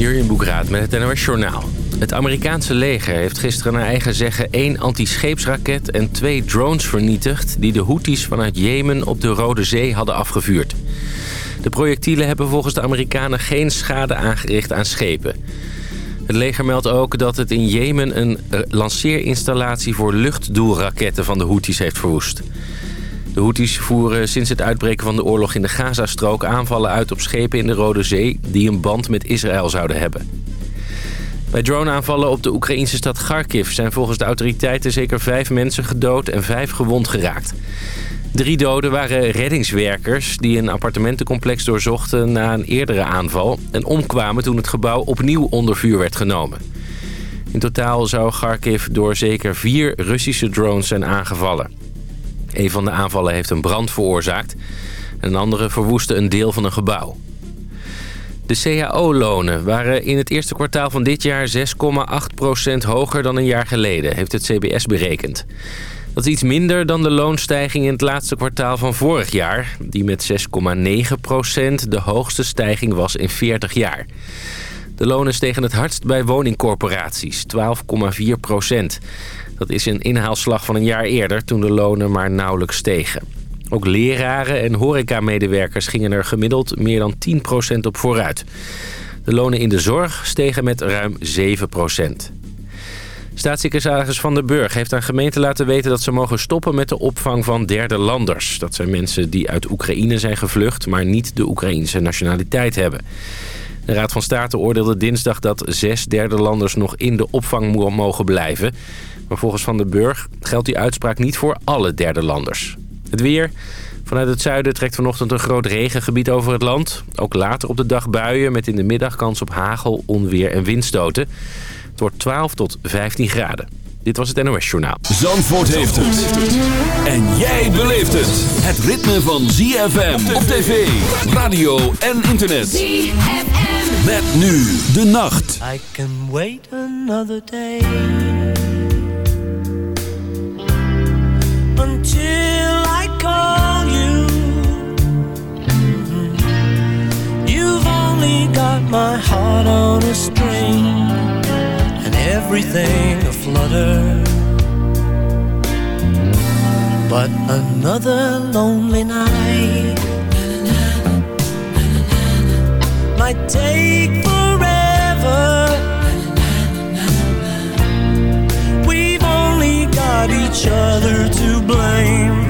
Jurjen Boekraat met het NOS Journaal. Het Amerikaanse leger heeft gisteren naar eigen zeggen één antischeepsraket en twee drones vernietigd... die de Houthis vanuit Jemen op de Rode Zee hadden afgevuurd. De projectielen hebben volgens de Amerikanen geen schade aangericht aan schepen. Het leger meldt ook dat het in Jemen een eh, lanceerinstallatie voor luchtdoelraketten van de Houthis heeft verwoest. De Houthis voeren sinds het uitbreken van de oorlog in de Gazastrook aanvallen uit op schepen in de Rode Zee die een band met Israël zouden hebben. Bij droneaanvallen op de Oekraïnse stad Kharkiv zijn volgens de autoriteiten zeker vijf mensen gedood en vijf gewond geraakt. Drie doden waren reddingswerkers die een appartementencomplex doorzochten na een eerdere aanval... en omkwamen toen het gebouw opnieuw onder vuur werd genomen. In totaal zou Kharkiv door zeker vier Russische drones zijn aangevallen. Een van de aanvallen heeft een brand veroorzaakt. Een andere verwoestte een deel van een gebouw. De CAO-lonen waren in het eerste kwartaal van dit jaar 6,8% hoger dan een jaar geleden, heeft het CBS berekend. Dat is iets minder dan de loonstijging in het laatste kwartaal van vorig jaar... die met 6,9% de hoogste stijging was in 40 jaar. De lonen stegen het hardst bij woningcorporaties, 12,4 Dat is een inhaalslag van een jaar eerder, toen de lonen maar nauwelijks stegen. Ook leraren en horecamedewerkers gingen er gemiddeld meer dan 10% op vooruit. De lonen in de zorg stegen met ruim 7% Staatssecretaris Van den Burg heeft aan gemeenten laten weten dat ze mogen stoppen met de opvang van derde landers. Dat zijn mensen die uit Oekraïne zijn gevlucht, maar niet de Oekraïnse nationaliteit hebben. De Raad van State oordeelde dinsdag dat zes derde landers nog in de opvang mogen blijven. Maar volgens Van den Burg geldt die uitspraak niet voor alle derde landers. Het weer. Vanuit het zuiden trekt vanochtend een groot regengebied over het land. Ook later op de dag buien met in de middag kans op hagel, onweer en windstoten. Het wordt 12 tot 15 graden. Dit was het NOS Journaal. Zandvoort heeft het. En jij beleeft het. Het ritme van ZFM op tv, radio en internet. ZFM. Met nu de nacht. I can wait another day. Call you. Mm-hmm. You've only got my heart on a string. And everything aflutter. But another lonely night might take forever. We've only got each other to blame.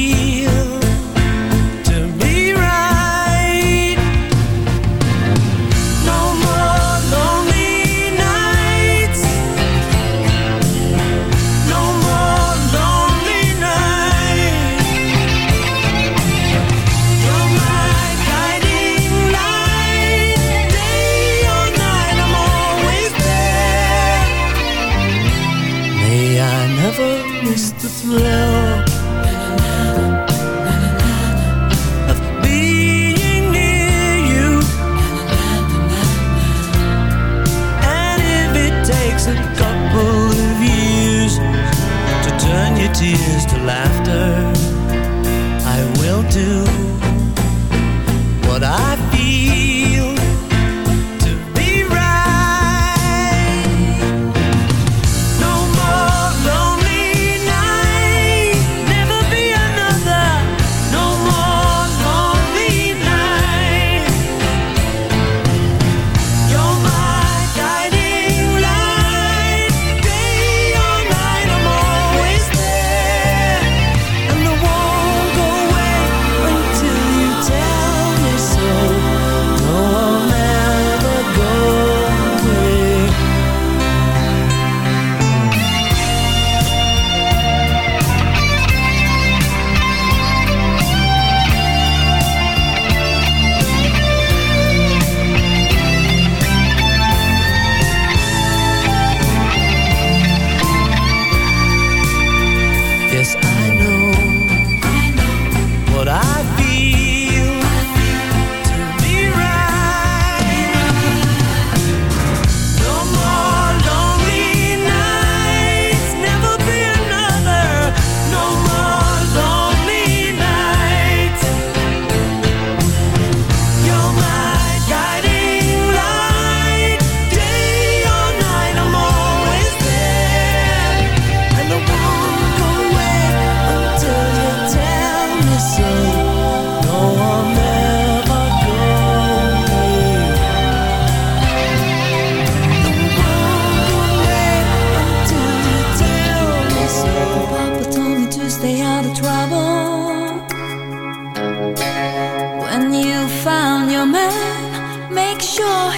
to laughter. I will do what I feel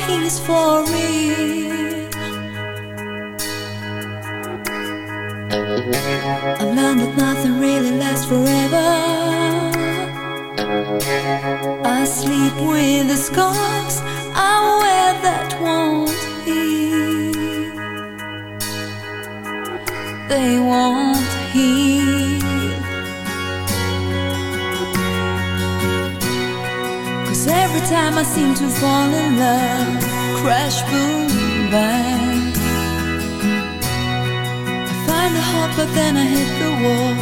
he's for real. I've learned that nothing really lasts forever. I sleep with the scars I wear that won't heal. They won't heal. Every time I seem to fall in love, crash, boom, bang. I find a hope, but then I hit the wall,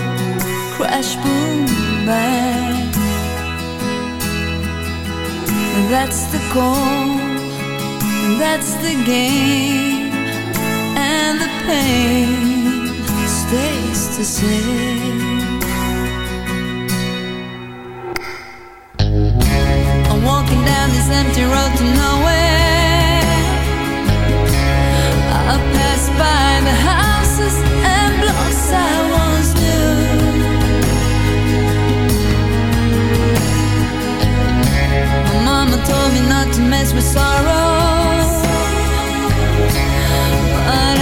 crash, boom, bang. That's the goal, that's the game, and the pain stays the same. Empty road to nowhere. I pass by the houses and blocks I once knew. My mama told me not to mess with sorrow. But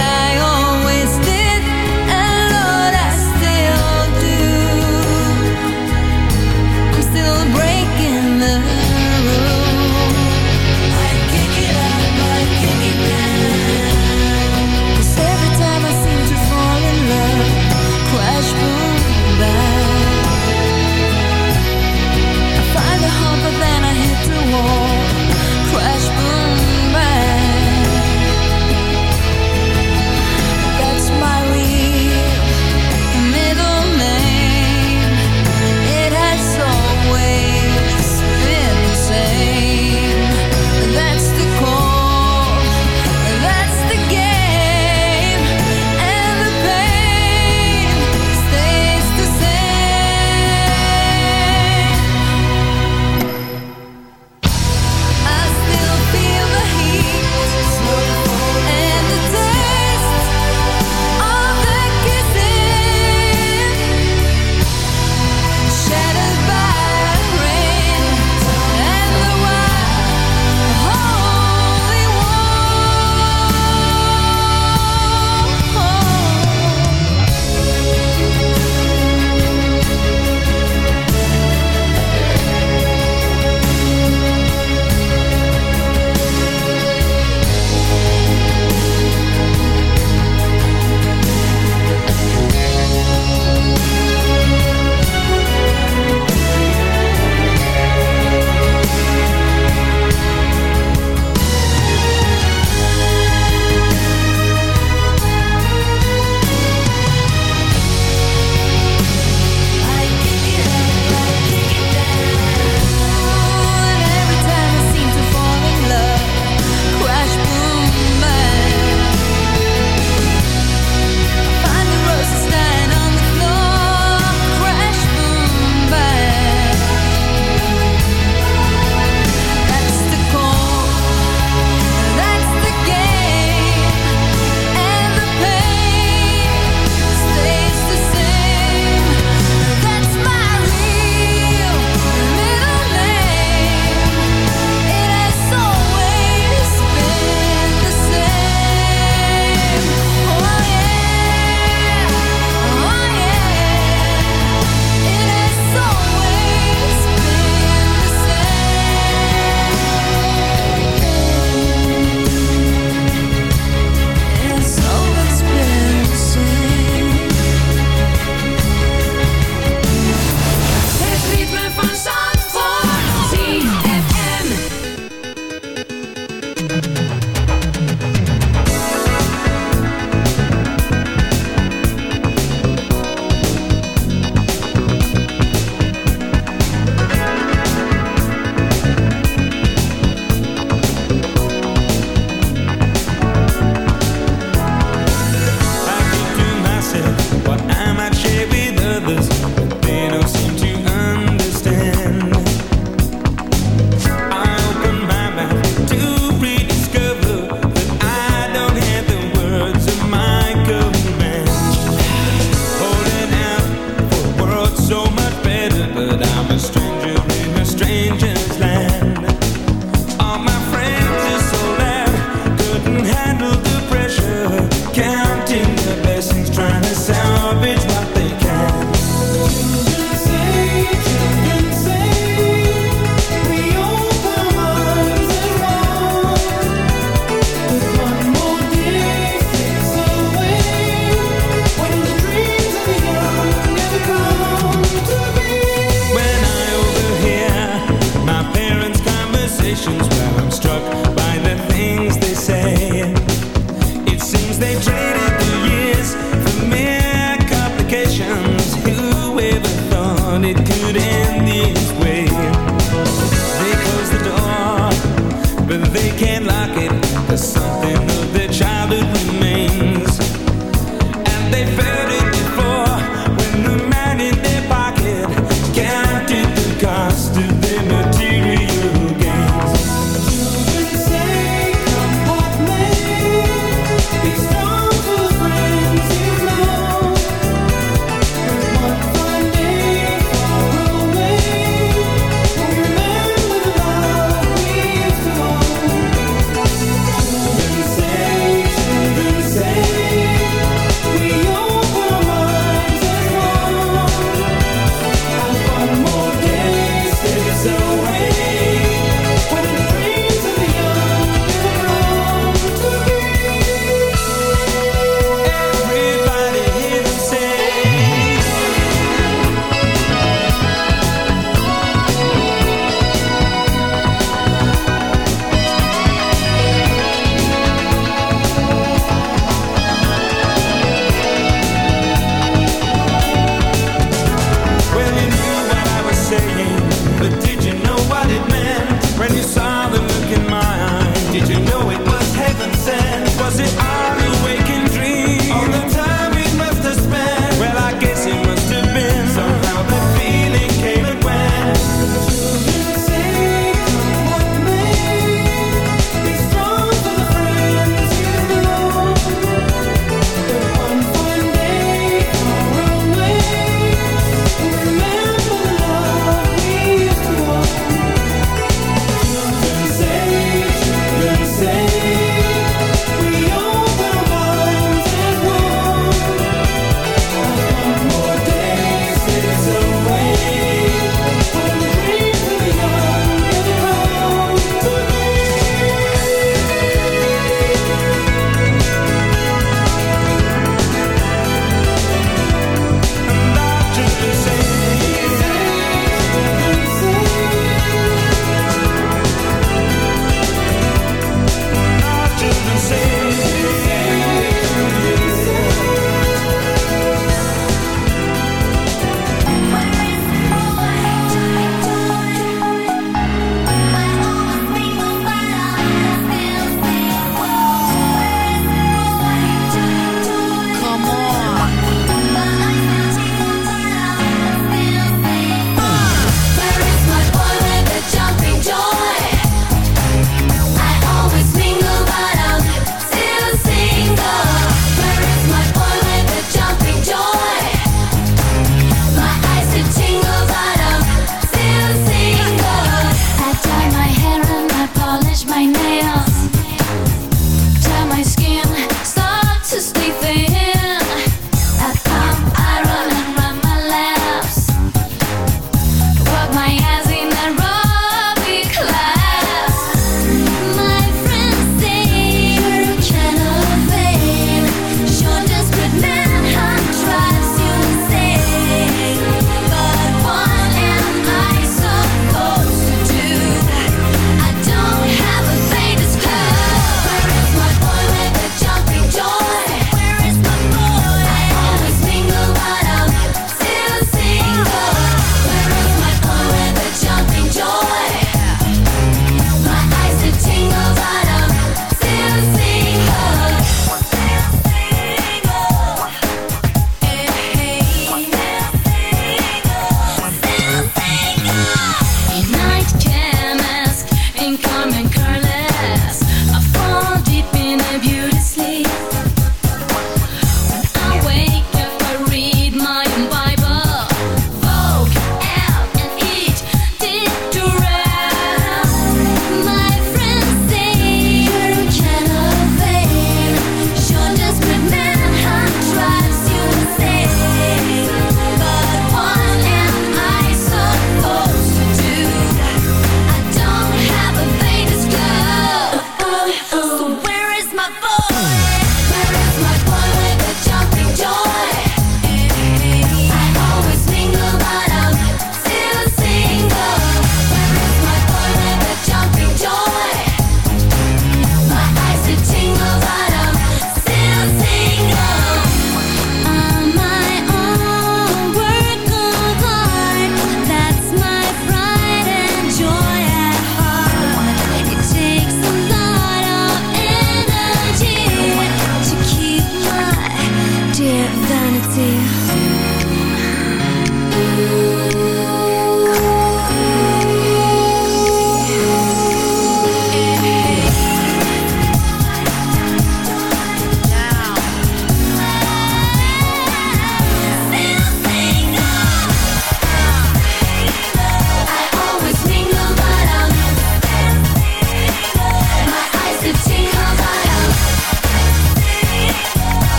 it could end this way.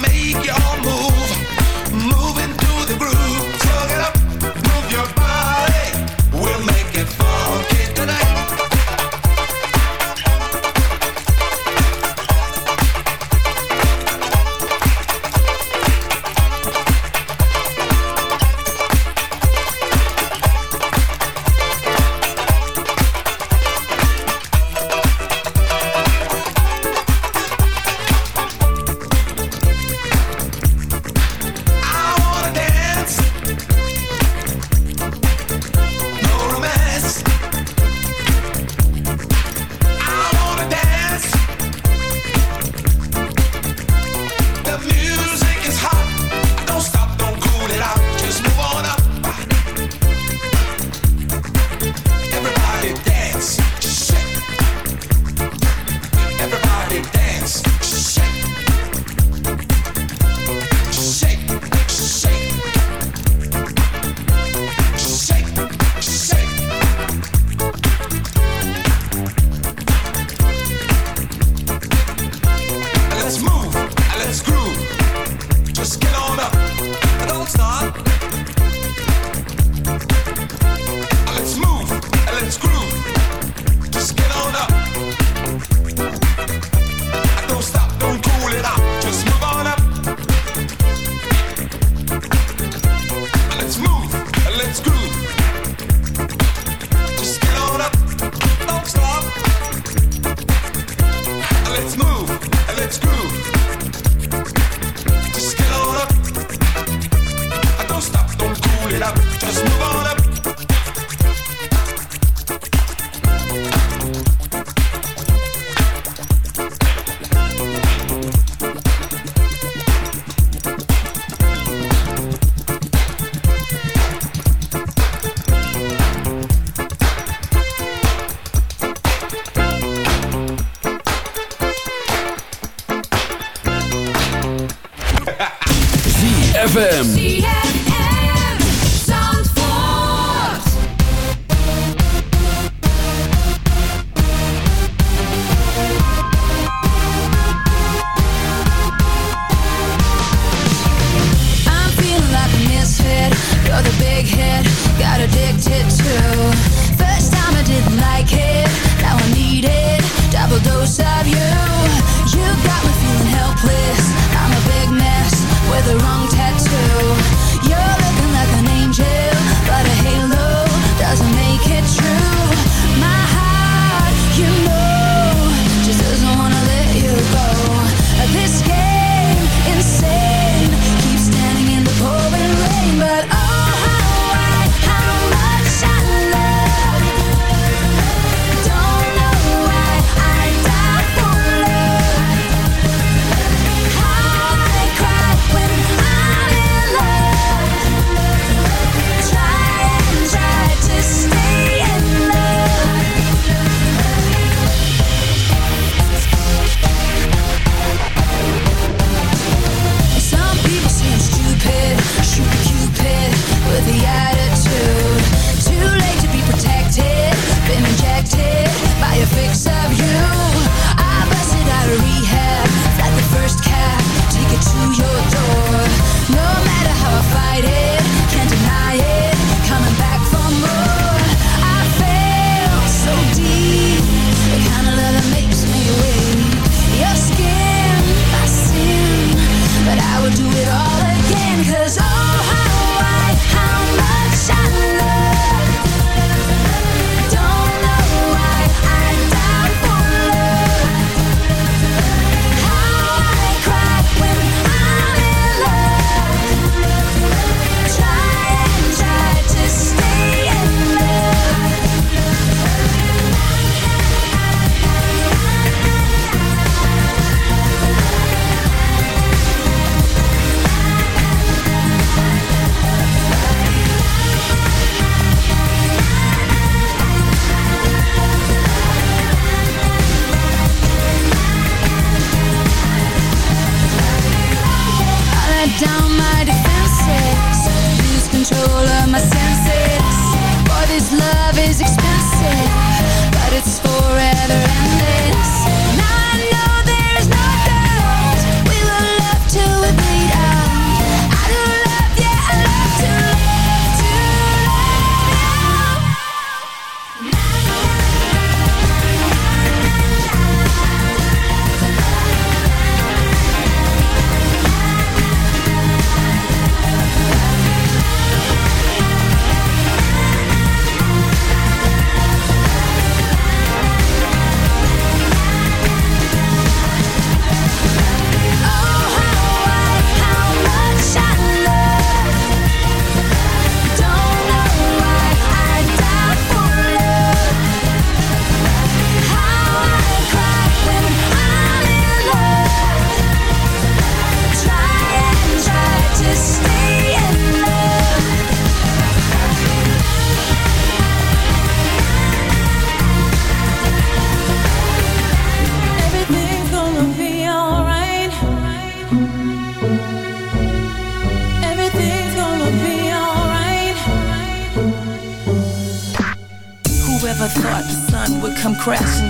make you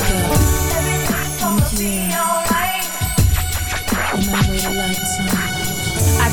Here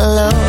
Alone.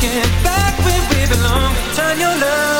get back where we belong. Turn your love.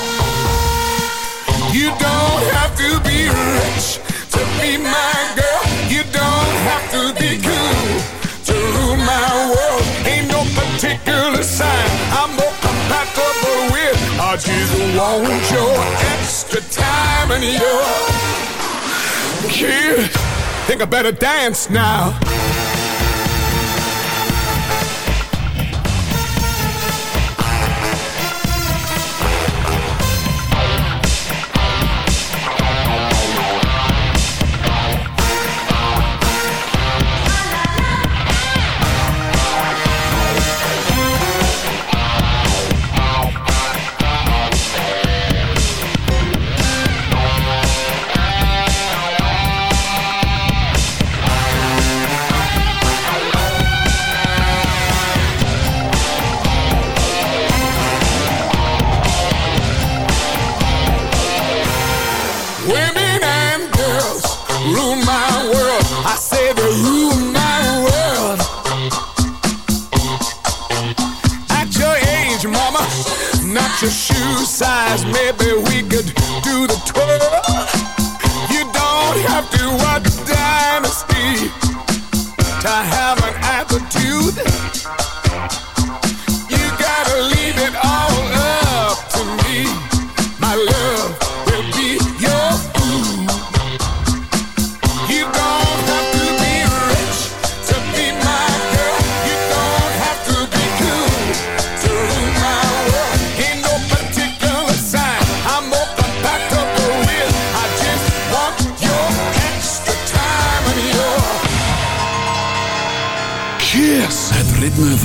be my girl. You don't have to be cool to rule my world. Ain't no particular sign I'm more compatible with. I just want your extra time and your kid. Think I better dance now.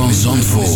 van Zandvoort.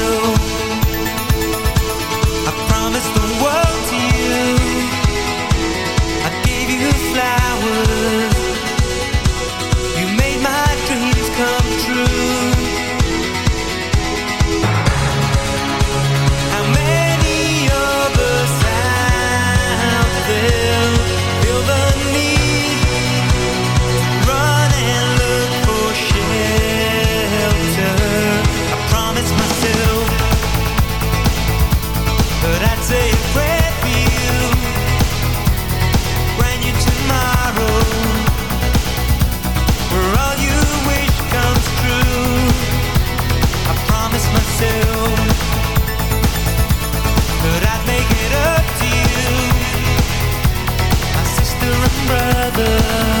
other